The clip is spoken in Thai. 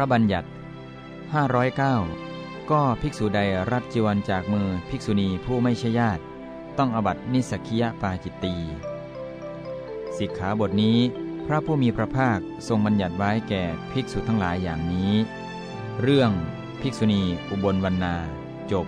ระบัญญัติ 509 ก็ภิกษุใดรับจีวรจากมือภิกษุณีผู้ไม่ใช่ญาติ ต้องอบัตินิสกิยปาจิตตีสิกขาบทนี้ พระผู้มีพระภาคทรงบัญญัติไว้แก่ภิกษุทั้งหลายอย่างนี้ เรื่องภิกษุณีอุบลวรรณาจบ